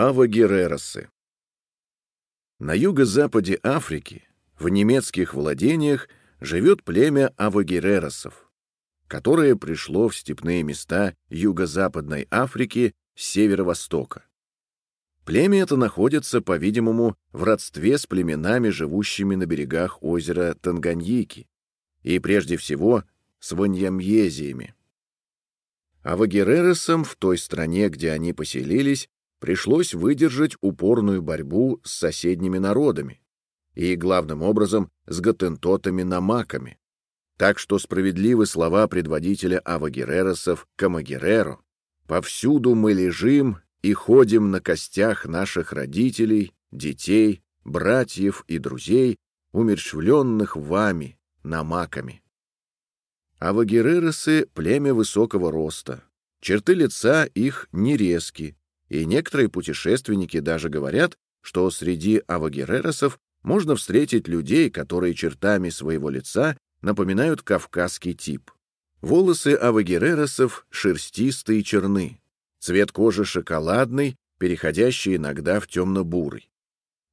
Авагереросы На юго-западе Африки, в немецких владениях, живет племя авагереросов, которое пришло в степные места юго-западной Африки с северо-востока. Племя это находится, по-видимому, в родстве с племенами, живущими на берегах озера Танганьики, и прежде всего с ваньямьезиями. Авагереросам в той стране, где они поселились, пришлось выдержать упорную борьбу с соседними народами и, главным образом, с гатентотами-намаками. Так что справедливы слова предводителя авагереросов Камагереро. «Повсюду мы лежим и ходим на костях наших родителей, детей, братьев и друзей, умерщвленных вами, намаками». Авагереросы — племя высокого роста. Черты лица их нерезки, и некоторые путешественники даже говорят, что среди авагереросов можно встретить людей, которые чертами своего лица напоминают кавказский тип. Волосы авагереросов шерстистые и черны, цвет кожи шоколадный, переходящий иногда в темно-бурый.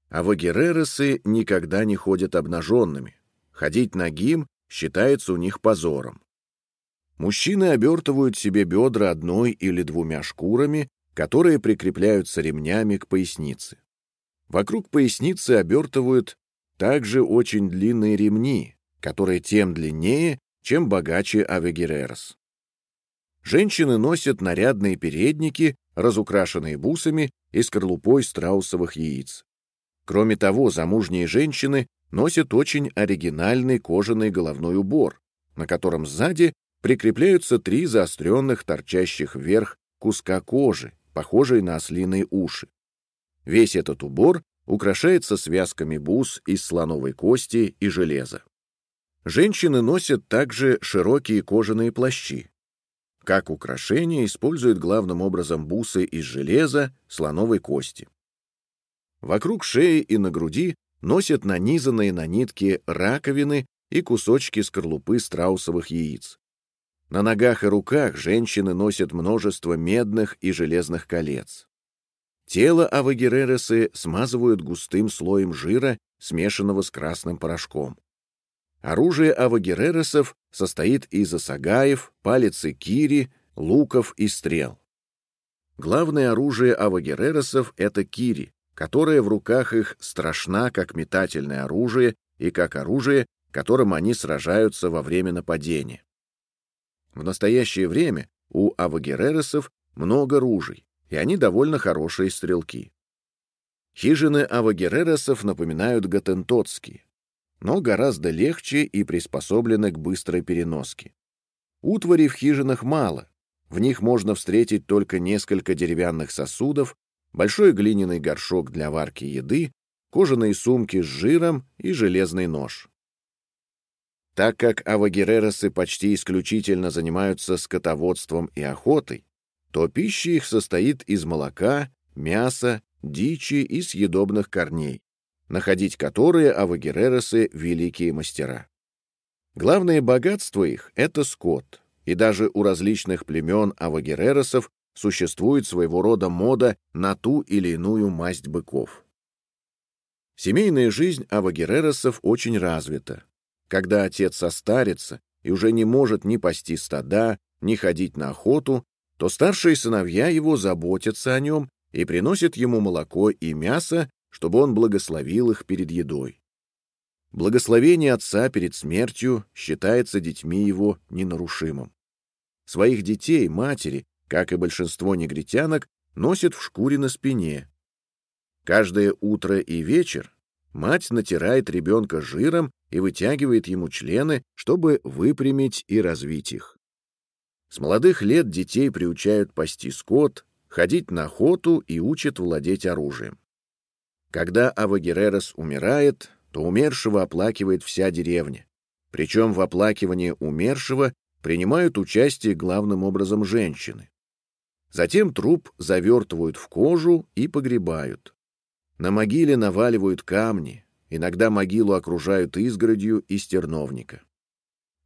Авагереросы никогда не ходят обнаженными. Ходить нагим считается у них позором. Мужчины обертывают себе бедра одной или двумя шкурами, которые прикрепляются ремнями к пояснице. Вокруг поясницы обертывают также очень длинные ремни, которые тем длиннее, чем богаче авегерерос. Женщины носят нарядные передники, разукрашенные бусами и скорлупой страусовых яиц. Кроме того, замужние женщины носят очень оригинальный кожаный головной убор, на котором сзади прикрепляются три заостренных, торчащих вверх куска кожи, похожие на ослиные уши. Весь этот убор украшается связками бус из слоновой кости и железа. Женщины носят также широкие кожаные плащи. Как украшение используют главным образом бусы из железа, слоновой кости. Вокруг шеи и на груди носят нанизанные на нитки раковины и кусочки скорлупы страусовых яиц. На ногах и руках женщины носят множество медных и железных колец. Тело авагерересы смазывают густым слоем жира, смешанного с красным порошком. Оружие авагерересов состоит из осагаев, палицы кири, луков и стрел. Главное оружие авагерересов — это кири, которая в руках их страшна как метательное оружие и как оружие, которым они сражаются во время нападения. В настоящее время у авагерересов много ружей, и они довольно хорошие стрелки. Хижины авагерересов напоминают гатентотские, но гораздо легче и приспособлены к быстрой переноске. Утвари в хижинах мало, в них можно встретить только несколько деревянных сосудов, большой глиняный горшок для варки еды, кожаные сумки с жиром и железный нож. Так как авагереросы почти исключительно занимаются скотоводством и охотой, то пища их состоит из молока, мяса, дичи и съедобных корней, находить которые авагереросы — великие мастера. Главное богатство их — это скот, и даже у различных племен авагереросов существует своего рода мода на ту или иную масть быков. Семейная жизнь авагереросов очень развита, когда отец состарится и уже не может ни пасти стада, ни ходить на охоту, то старшие сыновья его заботятся о нем и приносят ему молоко и мясо, чтобы он благословил их перед едой. Благословение отца перед смертью считается детьми его ненарушимым. Своих детей матери, как и большинство негритянок, носят в шкуре на спине. Каждое утро и вечер мать натирает ребенка жиром и вытягивает ему члены, чтобы выпрямить и развить их. С молодых лет детей приучают пасти скот, ходить на охоту и учат владеть оружием. Когда Авагерерос умирает, то умершего оплакивает вся деревня. Причем в оплакивании умершего принимают участие главным образом женщины. Затем труп завертывают в кожу и погребают. На могиле наваливают камни, Иногда могилу окружают изгородью из терновника.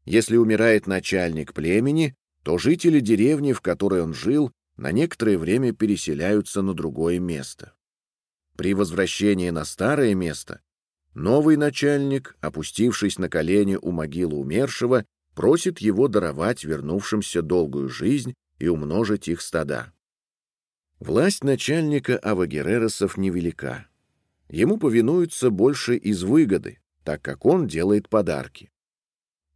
Если умирает начальник племени, то жители деревни, в которой он жил, на некоторое время переселяются на другое место. При возвращении на старое место новый начальник, опустившись на колени у могилы умершего, просит его даровать вернувшимся долгую жизнь и умножить их стада. Власть начальника Авагереросов невелика. Ему повинуются больше из выгоды, так как он делает подарки.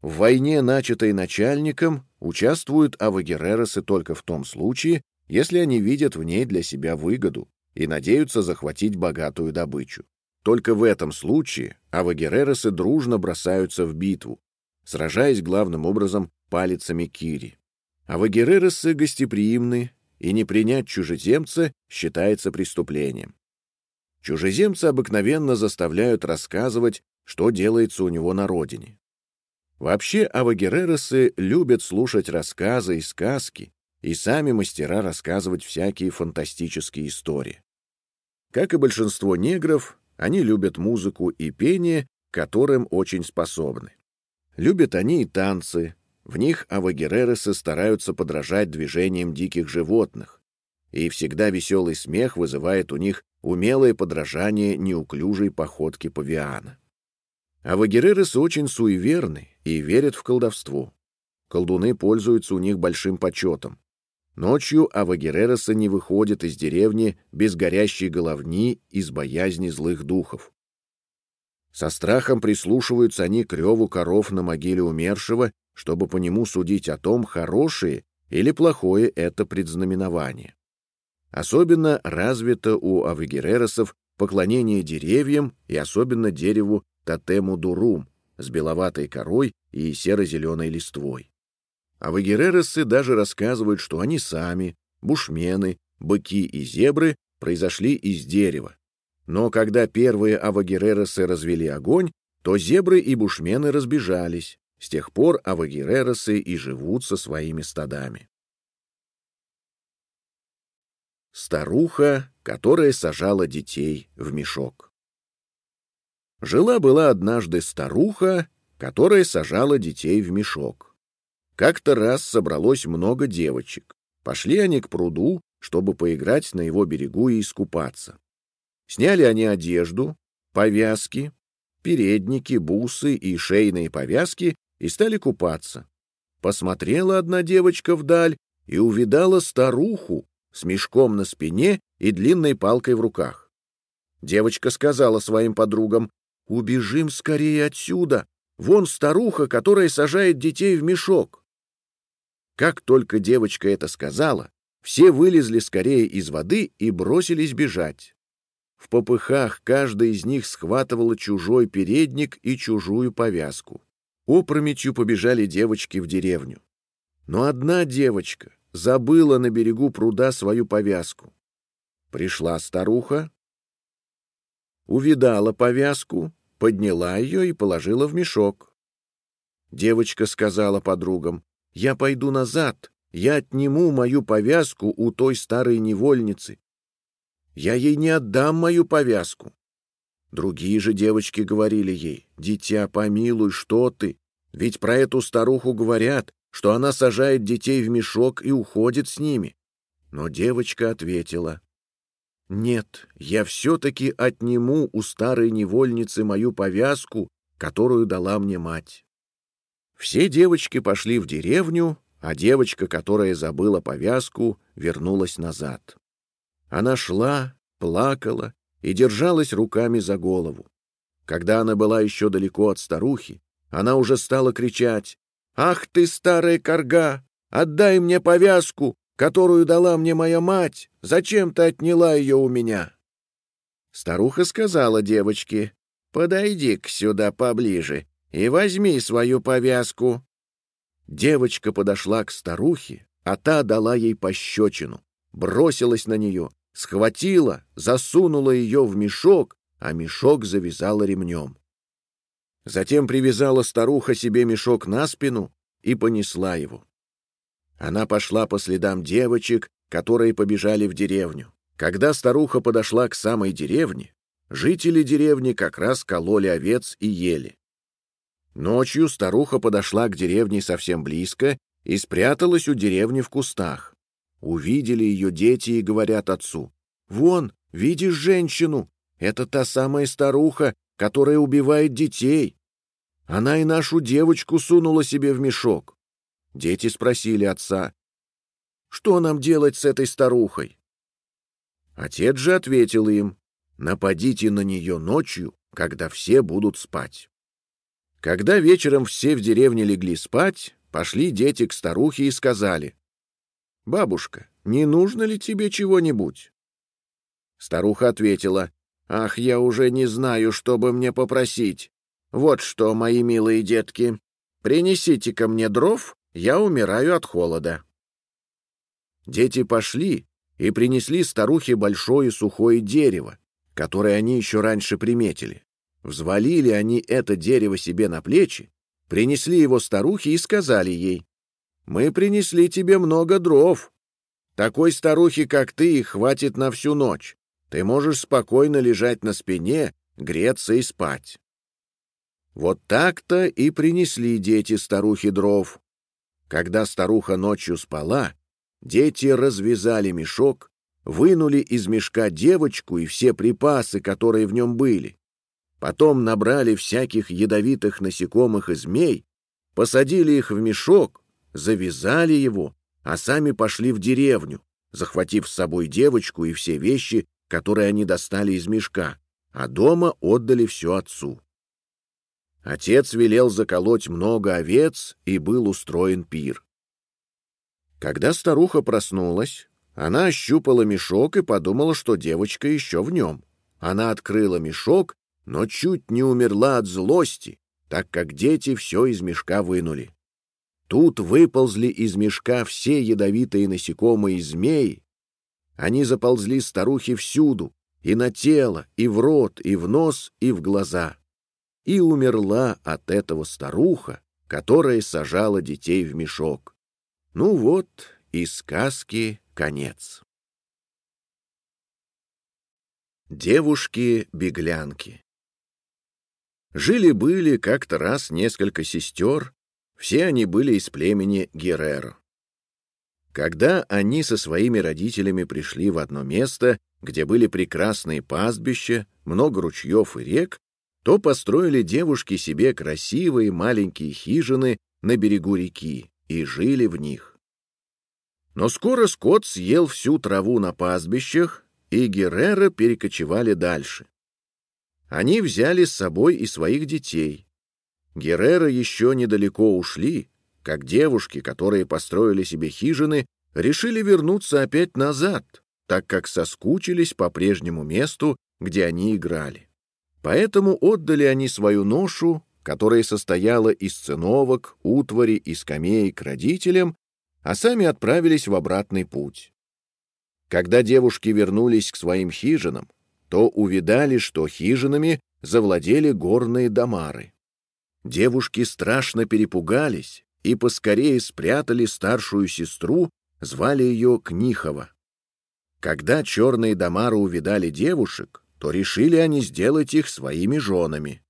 В войне, начатой начальником, участвуют авагереросы только в том случае, если они видят в ней для себя выгоду и надеются захватить богатую добычу. Только в этом случае авагереросы дружно бросаются в битву, сражаясь главным образом палицами кири. Авагереросы гостеприимны, и не принять чужеземца считается преступлением. Чужеземцы обыкновенно заставляют рассказывать, что делается у него на родине. Вообще, авагереросы любят слушать рассказы и сказки, и сами мастера рассказывать всякие фантастические истории. Как и большинство негров, они любят музыку и пение, которым очень способны. Любят они и танцы. В них авагереросы стараются подражать движениям диких животных. И всегда веселый смех вызывает у них умелое подражание неуклюжей походке павиана. Авагереросы очень суеверны и верят в колдовство. Колдуны пользуются у них большим почетом. Ночью авагереросы не выходят из деревни без горящей головни из боязни злых духов. Со страхом прислушиваются они к реву коров на могиле умершего, чтобы по нему судить о том, хорошее или плохое это предзнаменование. Особенно развито у авагереросов поклонение деревьям и особенно дереву тотему дурум с беловатой корой и серо-зеленой листвой. А вагереросы даже рассказывают, что они сами, бушмены, быки и зебры, произошли из дерева. Но когда первые авагереросы развели огонь, то зебры и бушмены разбежались. С тех пор авагереросы и живут со своими стадами. Старуха, которая сажала детей в мешок. Жила-была однажды старуха, которая сажала детей в мешок. Как-то раз собралось много девочек. Пошли они к пруду, чтобы поиграть на его берегу и искупаться. Сняли они одежду, повязки, передники, бусы и шейные повязки и стали купаться. Посмотрела одна девочка вдаль и увидала старуху с мешком на спине и длинной палкой в руках. Девочка сказала своим подругам, Убежим скорее отсюда. Вон старуха, которая сажает детей в мешок. Как только девочка это сказала, все вылезли скорее из воды и бросились бежать. В попыхах каждая из них схватывала чужой передник и чужую повязку. Опрометью побежали девочки в деревню. Но одна девочка забыла на берегу пруда свою повязку. Пришла старуха, увидала повязку, подняла ее и положила в мешок. Девочка сказала подругам, «Я пойду назад, я отниму мою повязку у той старой невольницы. Я ей не отдам мою повязку». Другие же девочки говорили ей, «Дитя, помилуй, что ты? Ведь про эту старуху говорят, что она сажает детей в мешок и уходит с ними». Но девочка ответила, нет, я все-таки отниму у старой невольницы мою повязку, которую дала мне мать. Все девочки пошли в деревню, а девочка, которая забыла повязку, вернулась назад. Она шла, плакала и держалась руками за голову. Когда она была еще далеко от старухи, она уже стала кричать «Ах ты, старая корга! Отдай мне повязку, которую дала мне моя мать, зачем ты отняла ее у меня?» Старуха сказала девочке, «Подойди-ка сюда поближе и возьми свою повязку». Девочка подошла к старухе, а та дала ей пощечину, бросилась на нее, схватила, засунула ее в мешок, а мешок завязала ремнем. Затем привязала старуха себе мешок на спину и понесла его. Она пошла по следам девочек, которые побежали в деревню. Когда старуха подошла к самой деревне, жители деревни как раз кололи овец и ели. Ночью старуха подошла к деревне совсем близко и спряталась у деревни в кустах. Увидели ее дети и говорят отцу, «Вон, видишь женщину? Это та самая старуха, которая убивает детей. Она и нашу девочку сунула себе в мешок». Дети спросили отца, «Что нам делать с этой старухой?» Отец же ответил им, «Нападите на нее ночью, когда все будут спать». Когда вечером все в деревне легли спать, пошли дети к старухе и сказали, «Бабушка, не нужно ли тебе чего-нибудь?» Старуха ответила, «Ах, я уже не знаю, что бы мне попросить. Вот что, мои милые детки, принесите ко мне дров, я умираю от холода». Дети пошли и принесли старухе большое сухое дерево, которое они еще раньше приметили. Взвалили они это дерево себе на плечи, принесли его старухе и сказали ей, «Мы принесли тебе много дров. Такой старухи, как ты, хватит на всю ночь. Ты можешь спокойно лежать на спине, греться и спать». Вот так-то и принесли дети старухи дров. Когда старуха ночью спала, дети развязали мешок, вынули из мешка девочку и все припасы, которые в нем были, Потом набрали всяких ядовитых насекомых и змей, посадили их в мешок, завязали его, а сами пошли в деревню, захватив с собой девочку и все вещи, которые они достали из мешка, а дома отдали все отцу. Отец велел заколоть много овец, и был устроен пир. Когда старуха проснулась, она ощупала мешок и подумала, что девочка еще в нем. Она открыла мешок но чуть не умерла от злости, так как дети все из мешка вынули. Тут выползли из мешка все ядовитые насекомые и змеи. Они заползли старухе всюду, и на тело, и в рот, и в нос, и в глаза. И умерла от этого старуха, которая сажала детей в мешок. Ну вот и сказки конец. Девушки-беглянки Жили-были как-то раз несколько сестер, все они были из племени Герреро. Когда они со своими родителями пришли в одно место, где были прекрасные пастбища, много ручьев и рек, то построили девушки себе красивые маленькие хижины на берегу реки и жили в них. Но скоро скот съел всю траву на пастбищах, и Геррера перекочевали дальше. Они взяли с собой и своих детей. Геррера еще недалеко ушли, как девушки, которые построили себе хижины, решили вернуться опять назад, так как соскучились по прежнему месту, где они играли. Поэтому отдали они свою ношу, которая состояла из циновок, утвари и скамеек родителям, а сами отправились в обратный путь. Когда девушки вернулись к своим хижинам, то увидали, что хижинами завладели горные домары. Девушки страшно перепугались и поскорее спрятали старшую сестру, звали ее Книхова. Когда черные домары увидали девушек, то решили они сделать их своими женами.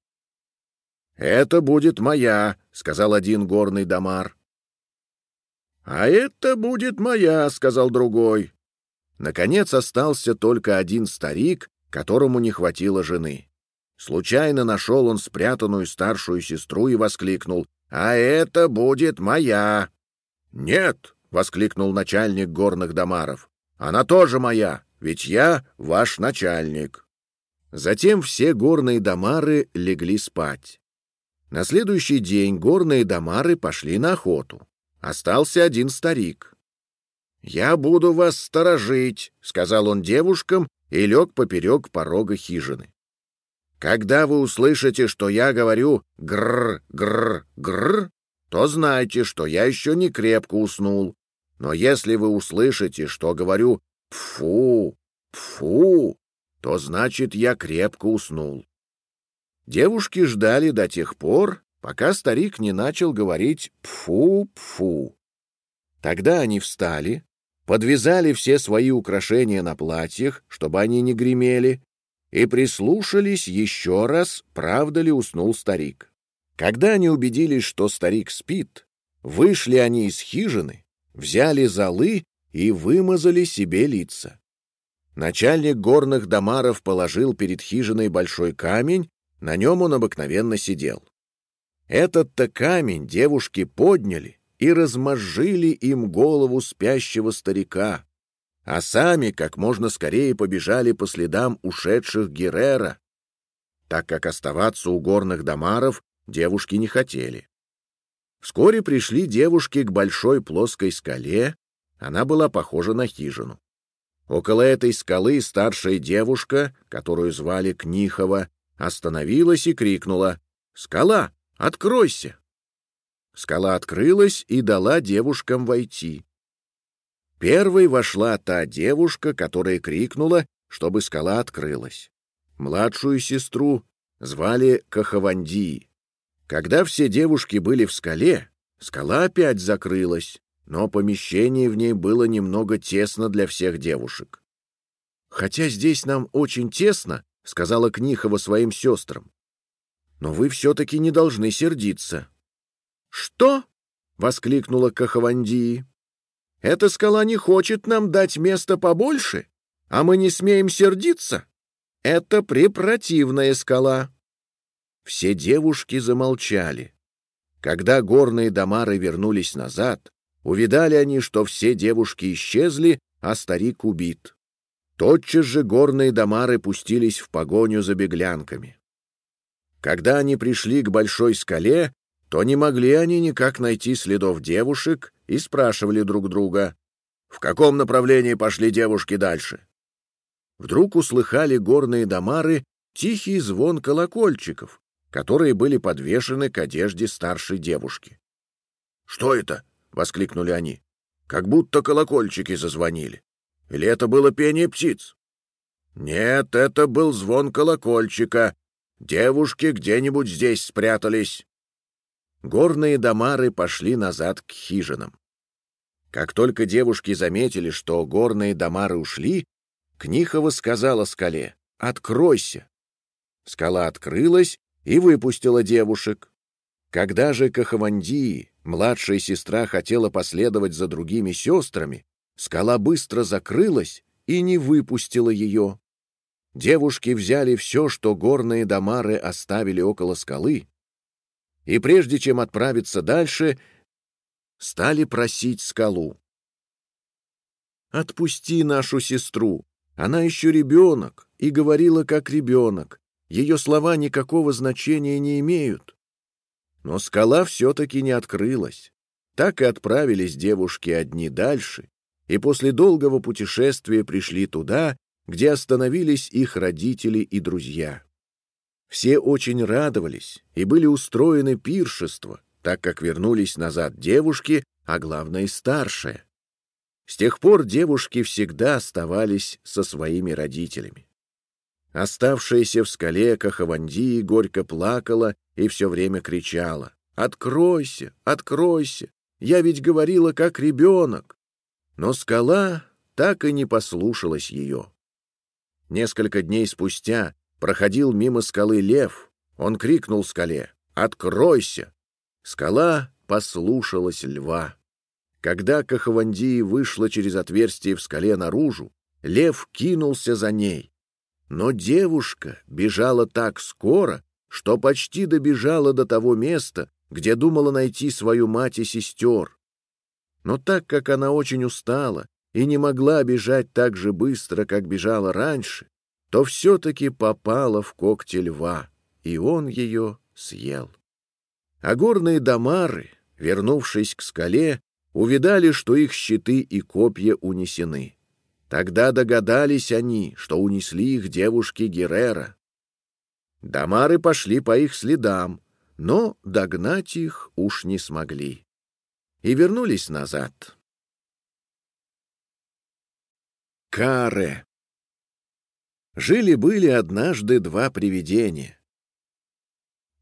«Это будет моя», — сказал один горный домар. «А это будет моя», — сказал другой. Наконец остался только один старик, которому не хватило жены. Случайно нашел он спрятанную старшую сестру и воскликнул «А это будет моя!» «Нет!» — воскликнул начальник горных домаров. «Она тоже моя, ведь я ваш начальник!» Затем все горные домары легли спать. На следующий день горные домары пошли на охоту. Остался один старик. «Я буду вас сторожить», — сказал он девушкам и лег поперек порога хижины. Когда вы услышите, что я говорю «гррр, гррр, гррр», то знайте, что я еще не крепко уснул. Но если вы услышите, что говорю «пфу, пфу», то значит, я крепко уснул. Девушки ждали до тех пор, пока старик не начал говорить «пфу-пфу». Тогда они встали, подвязали все свои украшения на платьях, чтобы они не гремели, и прислушались еще раз, правда ли уснул старик. Когда они убедились, что старик спит, вышли они из хижины, взяли золы и вымазали себе лица. Начальник горных домаров положил перед хижиной большой камень, на нем он обыкновенно сидел. Этот-то камень девушки подняли и размозжили им голову спящего старика, а сами как можно скорее побежали по следам ушедших Геррера, так как оставаться у горных домаров девушки не хотели. Вскоре пришли девушки к большой плоской скале, она была похожа на хижину. Около этой скалы старшая девушка, которую звали Книхова, остановилась и крикнула «Скала, откройся!». Скала открылась и дала девушкам войти. Первой вошла та девушка, которая крикнула, чтобы скала открылась. Младшую сестру звали Кахаванди. Когда все девушки были в скале, скала опять закрылась, но помещение в ней было немного тесно для всех девушек. «Хотя здесь нам очень тесно», — сказала Книхова своим сестрам, «но вы все-таки не должны сердиться». «Что?» — воскликнула Кахавандии. «Эта скала не хочет нам дать место побольше, а мы не смеем сердиться. Это препротивная скала». Все девушки замолчали. Когда горные домары вернулись назад, Увидали они, что все девушки исчезли, а старик убит. Тотчас же горные домары пустились в погоню за беглянками. Когда они пришли к большой скале, то не могли они никак найти следов девушек и спрашивали друг друга, в каком направлении пошли девушки дальше. Вдруг услыхали горные домары тихий звон колокольчиков, которые были подвешены к одежде старшей девушки. — Что это? — воскликнули они. «Как будто колокольчики зазвонили. Или это было пение птиц?» «Нет, это был звон колокольчика. Девушки где-нибудь здесь спрятались». Горные домары пошли назад к хижинам. Как только девушки заметили, что горные домары ушли, Книхова сказала скале «Откройся». Скала открылась и выпустила девушек. Когда же Кахавандии, младшая сестра, хотела последовать за другими сестрами, скала быстро закрылась и не выпустила ее. Девушки взяли все, что горные домары оставили около скалы, и прежде чем отправиться дальше, стали просить скалу. «Отпусти нашу сестру, она еще ребенок и говорила как ребенок, ее слова никакого значения не имеют. Но скала все-таки не открылась. Так и отправились девушки одни дальше, и после долгого путешествия пришли туда, где остановились их родители и друзья. Все очень радовались, и были устроены пиршества, так как вернулись назад девушки, а главное старшая. С тех пор девушки всегда оставались со своими родителями. Оставшаяся в скале Кахавандии горько плакала и все время кричала. «Откройся! Откройся! Я ведь говорила, как ребенок!» Но скала так и не послушалась ее. Несколько дней спустя проходил мимо скалы лев. Он крикнул скале «Откройся!» Скала послушалась льва. Когда Кахавандии вышла через отверстие в скале наружу, лев кинулся за ней. Но девушка бежала так скоро, что почти добежала до того места, где думала найти свою мать и сестер. Но так как она очень устала и не могла бежать так же быстро, как бежала раньше, то все-таки попала в когти льва, и он ее съел. А горные домары, вернувшись к скале, увидали, что их щиты и копья унесены. Тогда догадались они, что унесли их девушки Геррера. Дамары пошли по их следам, но догнать их уж не смогли. И вернулись назад. Каре. Жили-были однажды два привидения.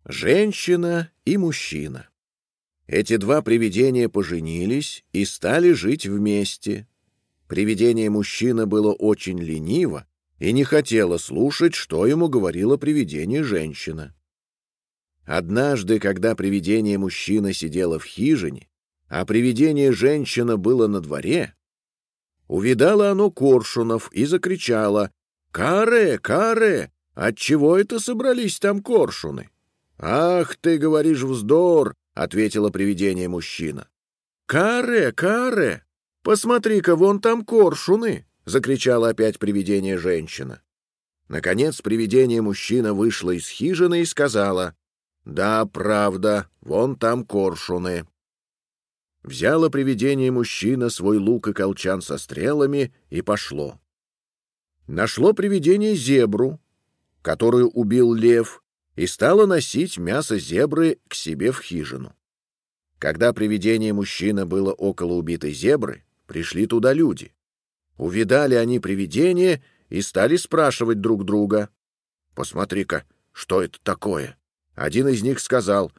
Женщина и мужчина. Эти два привидения поженились и стали жить вместе, Привидение мужчины было очень лениво и не хотело слушать, что ему говорила привидение женщина. Однажды, когда привидение мужчины сидело в хижине, а привидение женщина было на дворе, Увидало оно коршунов и закричало «Каре, каре! Отчего это собрались там коршуны?» «Ах, ты говоришь вздор!» — ответило привидение мужчина. «Каре, каре! Посмотри-ка, вон там коршуны!» — закричала опять привидение женщина. Наконец привидение мужчина вышло из хижины и сказала, «Да, правда, вон там коршуны». Взяло привидение мужчина свой лук и колчан со стрелами и пошло. Нашло привидение зебру, которую убил лев, и стало носить мясо зебры к себе в хижину. Когда привидение мужчина было около убитой зебры, пришли туда люди. Увидали они привидение и стали спрашивать друг друга. «Посмотри-ка, что это такое?» Один из них сказал,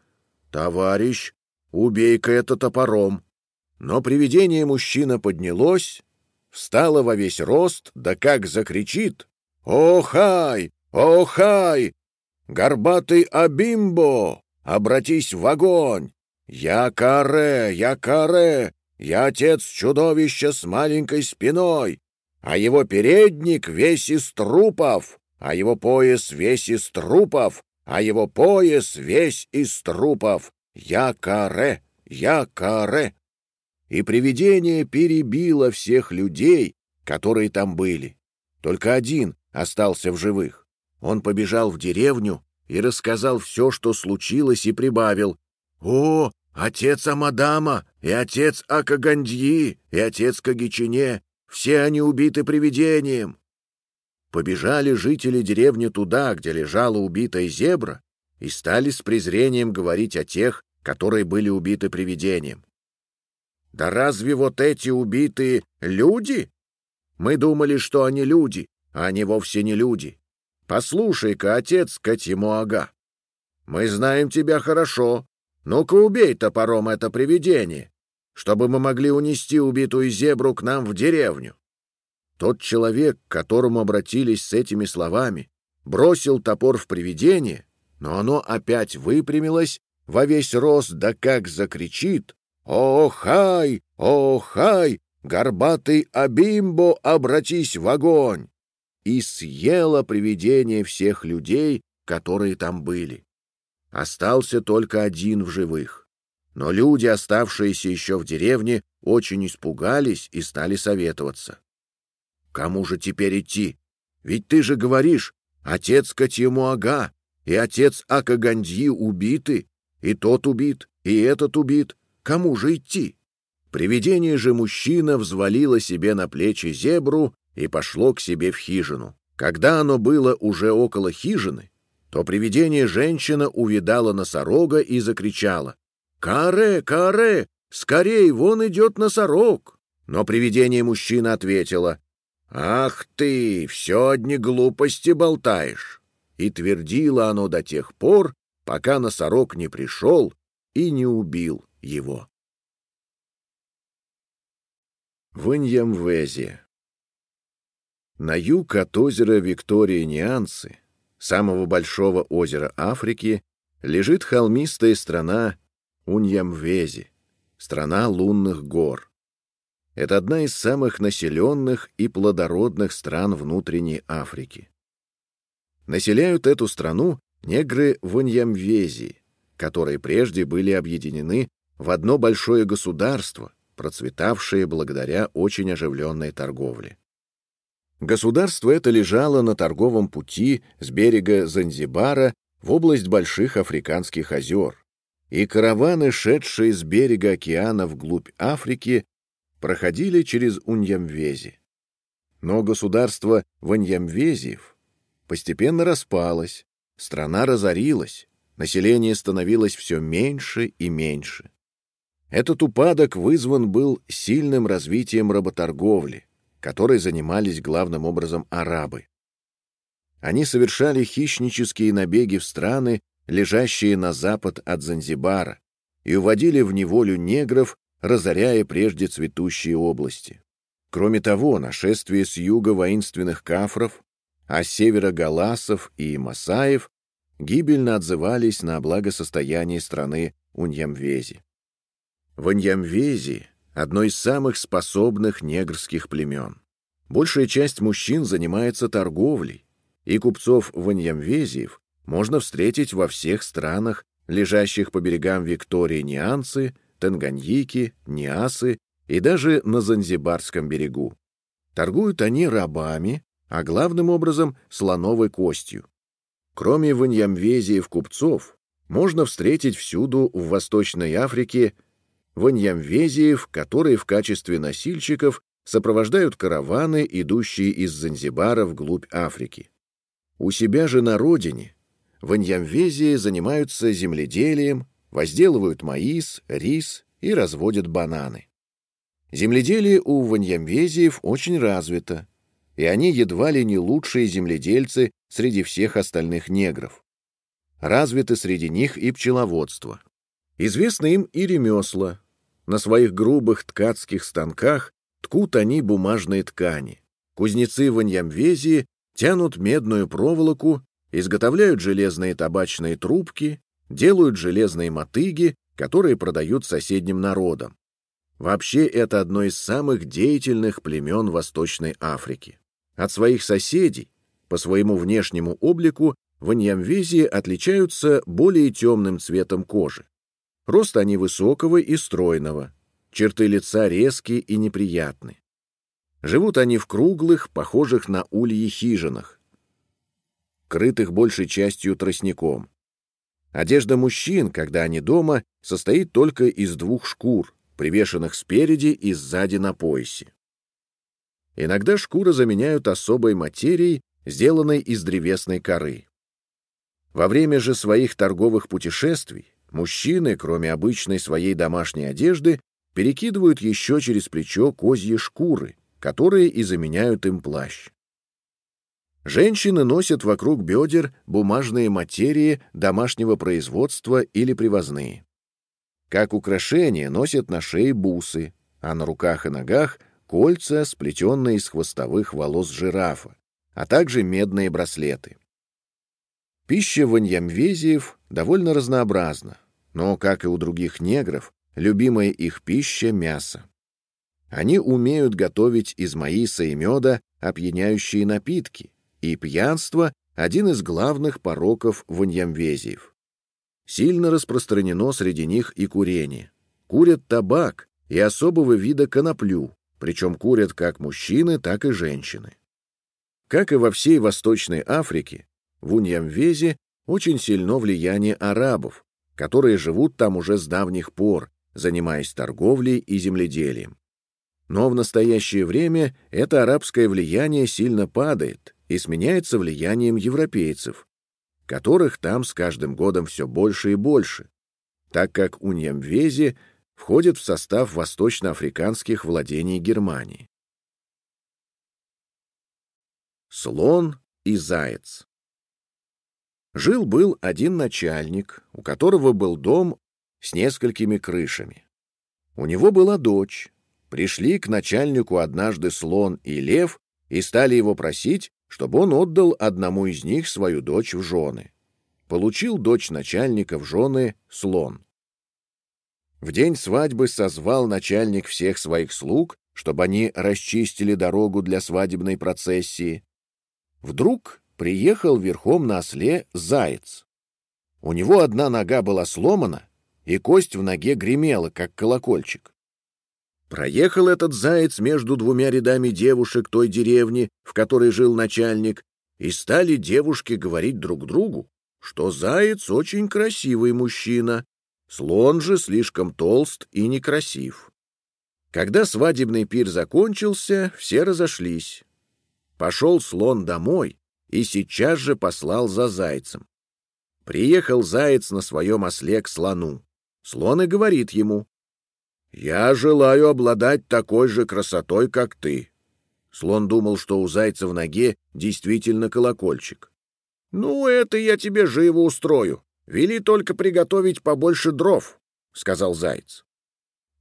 «Товарищ, убей-ка это топором». Но привидение мужчина поднялось, встало во весь рост, да как закричит, «Охай! Охай! Горбатый Абимбо! Обратись в огонь! Я Каре! Я Каре! Я отец чудовища с маленькой спиной, а его передник весь из трупов, а его пояс весь из трупов, а его пояс весь из трупов. Я Каре, я Каре. И привидение перебило всех людей, которые там были. Только один остался в живых. Он побежал в деревню и рассказал все, что случилось, и прибавил. «О, отец Амадама, и отец Акагандьи, и отец Кагичине, все они убиты привидением. Побежали жители деревни туда, где лежала убитая зебра, и стали с презрением говорить о тех, которые были убиты привидением. Да разве вот эти убитые люди? Мы думали, что они люди, а они вовсе не люди. Послушай-ка, отец Катимуага, мы знаем тебя хорошо. Ну-ка убей топором это привидение, чтобы мы могли унести убитую зебру к нам в деревню. Тот человек, к которому обратились с этими словами, бросил топор в привидение, но оно опять выпрямилось во весь рост, да как закричит «О, хай! О, хай! Горбатый Абимбо, обратись в огонь!» и съело привидение всех людей, которые там были. Остался только один в живых. Но люди, оставшиеся еще в деревне, очень испугались и стали советоваться. Кому же теперь идти? Ведь ты же говоришь, отец Катьемуага и отец Акагандьи убиты, и тот убит, и этот убит. Кому же идти? Привидение же мужчина взвалило себе на плечи зебру и пошло к себе в хижину. Когда оно было уже около хижины, то привидение женщина увидала носорога и закричала. «Каре, каре! Скорей, вон идет носорог!» Но привидение мужчина ответила. «Ах ты, все одни глупости болтаешь!» И твердило оно до тех пор, пока носорог не пришел и не убил его. В Иньямвезе На юг от озера Виктория-Ниансы, самого большого озера Африки, лежит холмистая страна Уньямвези, страна лунных гор. Это одна из самых населенных и плодородных стран внутренней Африки. Населяют эту страну негры Ваньямвези, которые прежде были объединены в одно большое государство, процветавшее благодаря очень оживленной торговле. Государство это лежало на торговом пути с берега Занзибара в область больших африканских озер, и караваны, шедшие с берега океана вглубь Африки, проходили через Уньямвези. Но государство Ваньямвезиев постепенно распалось, страна разорилась, население становилось все меньше и меньше. Этот упадок вызван был сильным развитием работорговли, которой занимались главным образом арабы. Они совершали хищнические набеги в страны, лежащие на запад от Занзибара, и уводили в неволю негров разоряя прежде цветущие области. Кроме того, нашествие с юга воинственных кафров, а с севера галасов и масаев гибельно отзывались на благосостояние страны Уньямвези. В Уньямвези одно из самых способных негрских племен. Большая часть мужчин занимается торговлей, и купцов ваньямвезиев можно встретить во всех странах, лежащих по берегам Виктории Нианцы, Танганьики, Ниасы и даже на Занзибарском берегу. Торгуют они рабами, а главным образом слоновой костью. Кроме ваньямвезиев купцов, можно встретить всюду в Восточной Африке ваньямвезиев, которые в качестве носильщиков сопровождают караваны, идущие из Занзибара вглубь Африки. У себя же на родине ваньямвезии занимаются земледелием, возделывают маис, рис и разводят бананы. Земледелие у ваньямвезиев очень развито, и они едва ли не лучшие земледельцы среди всех остальных негров. Развиты среди них и пчеловодство. Известны им и ремесла. На своих грубых ткацких станках ткут они бумажные ткани. Кузнецы в Аньямвезии тянут медную проволоку, изготовляют железные табачные трубки, делают железные мотыги, которые продают соседним народам. Вообще, это одно из самых деятельных племен Восточной Африки. От своих соседей по своему внешнему облику ваньямвези отличаются более темным цветом кожи. Рост они высокого и стройного, черты лица резкие и неприятны. Живут они в круглых, похожих на ульи хижинах, крытых большей частью тростником. Одежда мужчин, когда они дома, состоит только из двух шкур, привешенных спереди и сзади на поясе. Иногда шкуры заменяют особой материей, сделанной из древесной коры. Во время же своих торговых путешествий мужчины, кроме обычной своей домашней одежды, перекидывают еще через плечо козьи шкуры, которые и заменяют им плащ. Женщины носят вокруг бедер бумажные материи домашнего производства или привозные. Как украшение носят на шее бусы, а на руках и ногах кольца, сплетенные из хвостовых волос жирафа, а также медные браслеты. Пища ваньямвезиев довольно разнообразна, но, как и у других негров, любимая их пища — мясо. Они умеют готовить из маиса и меда опьяняющие напитки, и пьянство — один из главных пороков ваньямвезиев. Сильно распространено среди них и курение. Курят табак и особого вида коноплю, причем курят как мужчины, так и женщины. Как и во всей Восточной Африке, в Уньямвезе очень сильно влияние арабов, которые живут там уже с давних пор, занимаясь торговлей и земледелием. Но в настоящее время это арабское влияние сильно падает и сменяется влиянием европейцев, которых там с каждым годом все больше и больше, так как Уньямвезе входит в состав восточноафриканских владений Германии. Слон и заяц Жил-был один начальник, у которого был дом с несколькими крышами. У него была дочь. Пришли к начальнику однажды слон и лев и стали его просить, чтобы он отдал одному из них свою дочь в жены. Получил дочь начальника в жены слон. В день свадьбы созвал начальник всех своих слуг, чтобы они расчистили дорогу для свадебной процессии. Вдруг приехал верхом на осле заяц. У него одна нога была сломана, и кость в ноге гремела, как колокольчик. Проехал этот заяц между двумя рядами девушек той деревни, в которой жил начальник, и стали девушки говорить друг другу, что заяц очень красивый мужчина, Слон же слишком толст и некрасив. Когда свадебный пир закончился, все разошлись. Пошел слон домой и сейчас же послал за зайцем. Приехал заяц на своем осле к слону. Слон и говорит ему, «Я желаю обладать такой же красотой, как ты». Слон думал, что у зайца в ноге действительно колокольчик. «Ну, это я тебе живо устрою. Вели только приготовить побольше дров, — сказал заяц.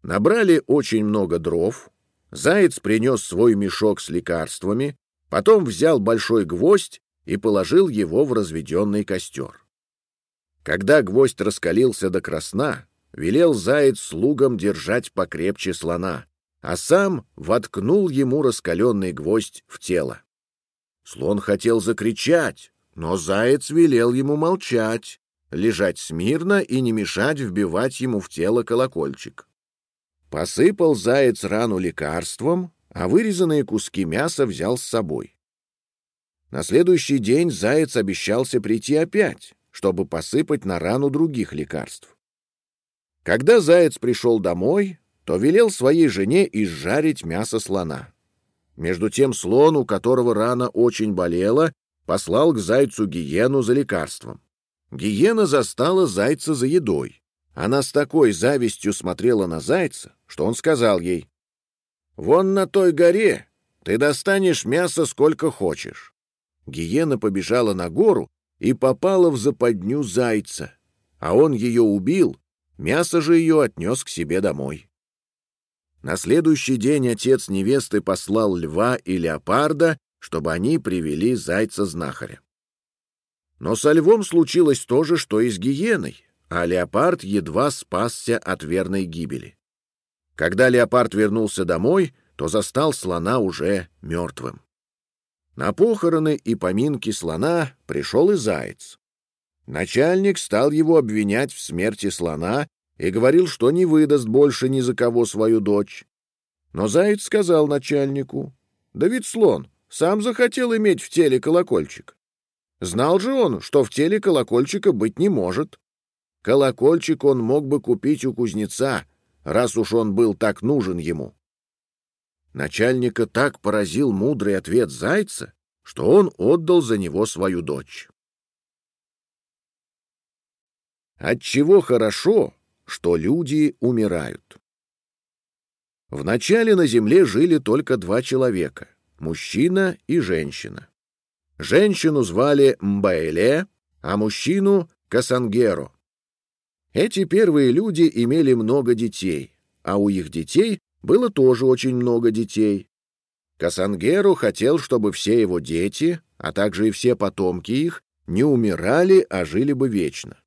Набрали очень много дров. Заяц принес свой мешок с лекарствами, потом взял большой гвоздь и положил его в разведенный костер. Когда гвоздь раскалился до красна, велел заяц слугам держать покрепче слона, а сам воткнул ему раскаленный гвоздь в тело. Слон хотел закричать, но заяц велел ему молчать, лежать смирно и не мешать вбивать ему в тело колокольчик. Посыпал заяц рану лекарством, а вырезанные куски мяса взял с собой. На следующий день заяц обещался прийти опять, чтобы посыпать на рану других лекарств. Когда заяц пришел домой, то велел своей жене изжарить мясо слона. Между тем слон, у которого рана очень болела, послал к зайцу гиену за лекарством. Гиена застала зайца за едой. Она с такой завистью смотрела на зайца, что он сказал ей, «Вон на той горе ты достанешь мясо сколько хочешь». Гиена побежала на гору и попала в западню зайца, а он ее убил, мясо же ее отнес к себе домой. На следующий день отец невесты послал льва и леопарда, чтобы они привели зайца-знахаря. Но со львом случилось то же, что и с гиеной, а леопард едва спасся от верной гибели. Когда леопард вернулся домой, то застал слона уже мертвым. На похороны и поминки слона пришел и заяц. Начальник стал его обвинять в смерти слона и говорил, что не выдаст больше ни за кого свою дочь. Но заяц сказал начальнику, «Да ведь слон сам захотел иметь в теле колокольчик. Знал же он, что в теле колокольчика быть не может. Колокольчик он мог бы купить у кузнеца, раз уж он был так нужен ему». Начальника так поразил мудрый ответ зайца, что он отдал за него свою дочь. Отчего хорошо, что люди умирают. Вначале на земле жили только два человека — мужчина и женщина. Женщину звали Мбаэле, а мужчину — Касангеро. Эти первые люди имели много детей, а у их детей было тоже очень много детей. Касангеру хотел, чтобы все его дети, а также и все потомки их, не умирали, а жили бы вечно.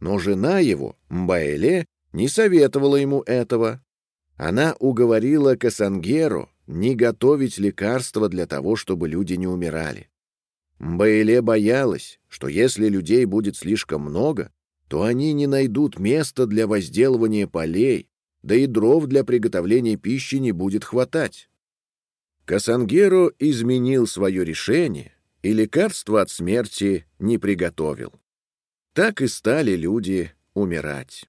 Но жена его, Мбаэле, не советовала ему этого. Она уговорила Касангеру не готовить лекарства для того, чтобы люди не умирали. Мбаэле боялась, что если людей будет слишком много, то они не найдут места для возделывания полей, да и дров для приготовления пищи не будет хватать. Касангеро изменил свое решение и лекарства от смерти не приготовил. Так и стали люди умирать.